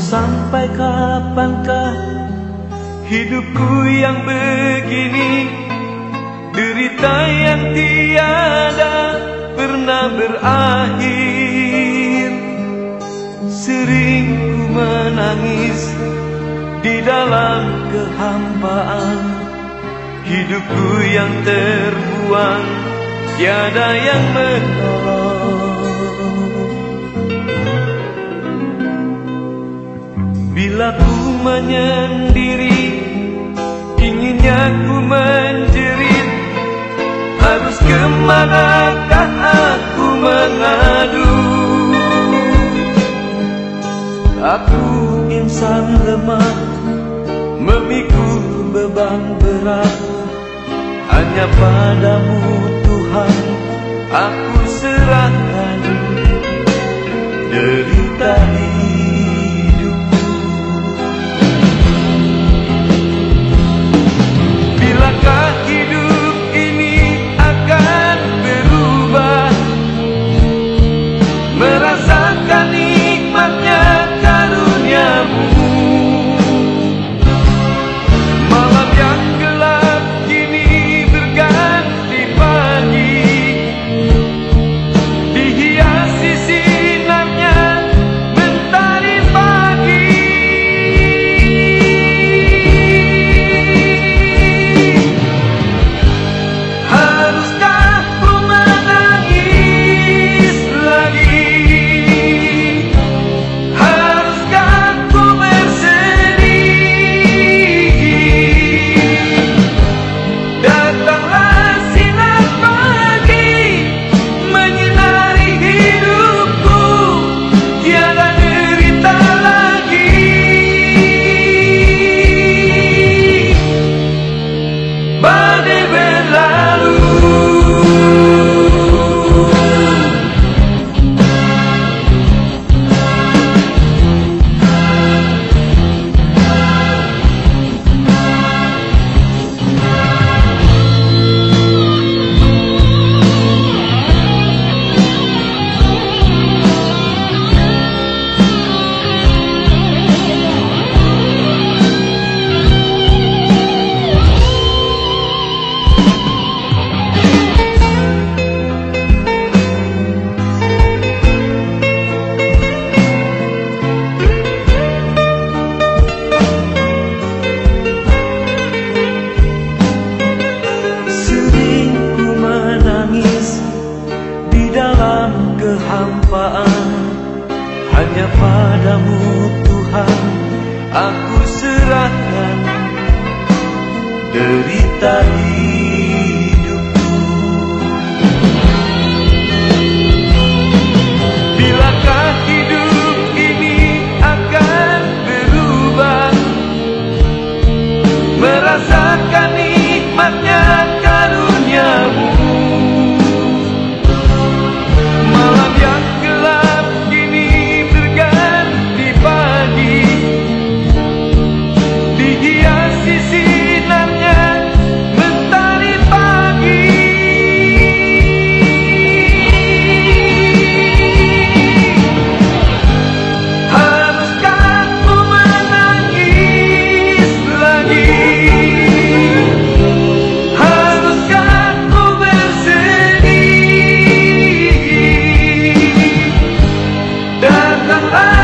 sampai kapankah hidupku yang begini? Derita yang tiada pernah berakhir. Sering ku menangis di dalam kehampaan. Hidupku yang terbuang tiada yang menolong Bila ku menyendiri Inginnya ku menjerit. Harus ke manakah aku mengadu? Aku insan lemah Memikul beban berat. Hanya padamu Tuhan Aku serahkan. Derita hidupku Hanya padamu Tuhan. Aku serahkan derita ini la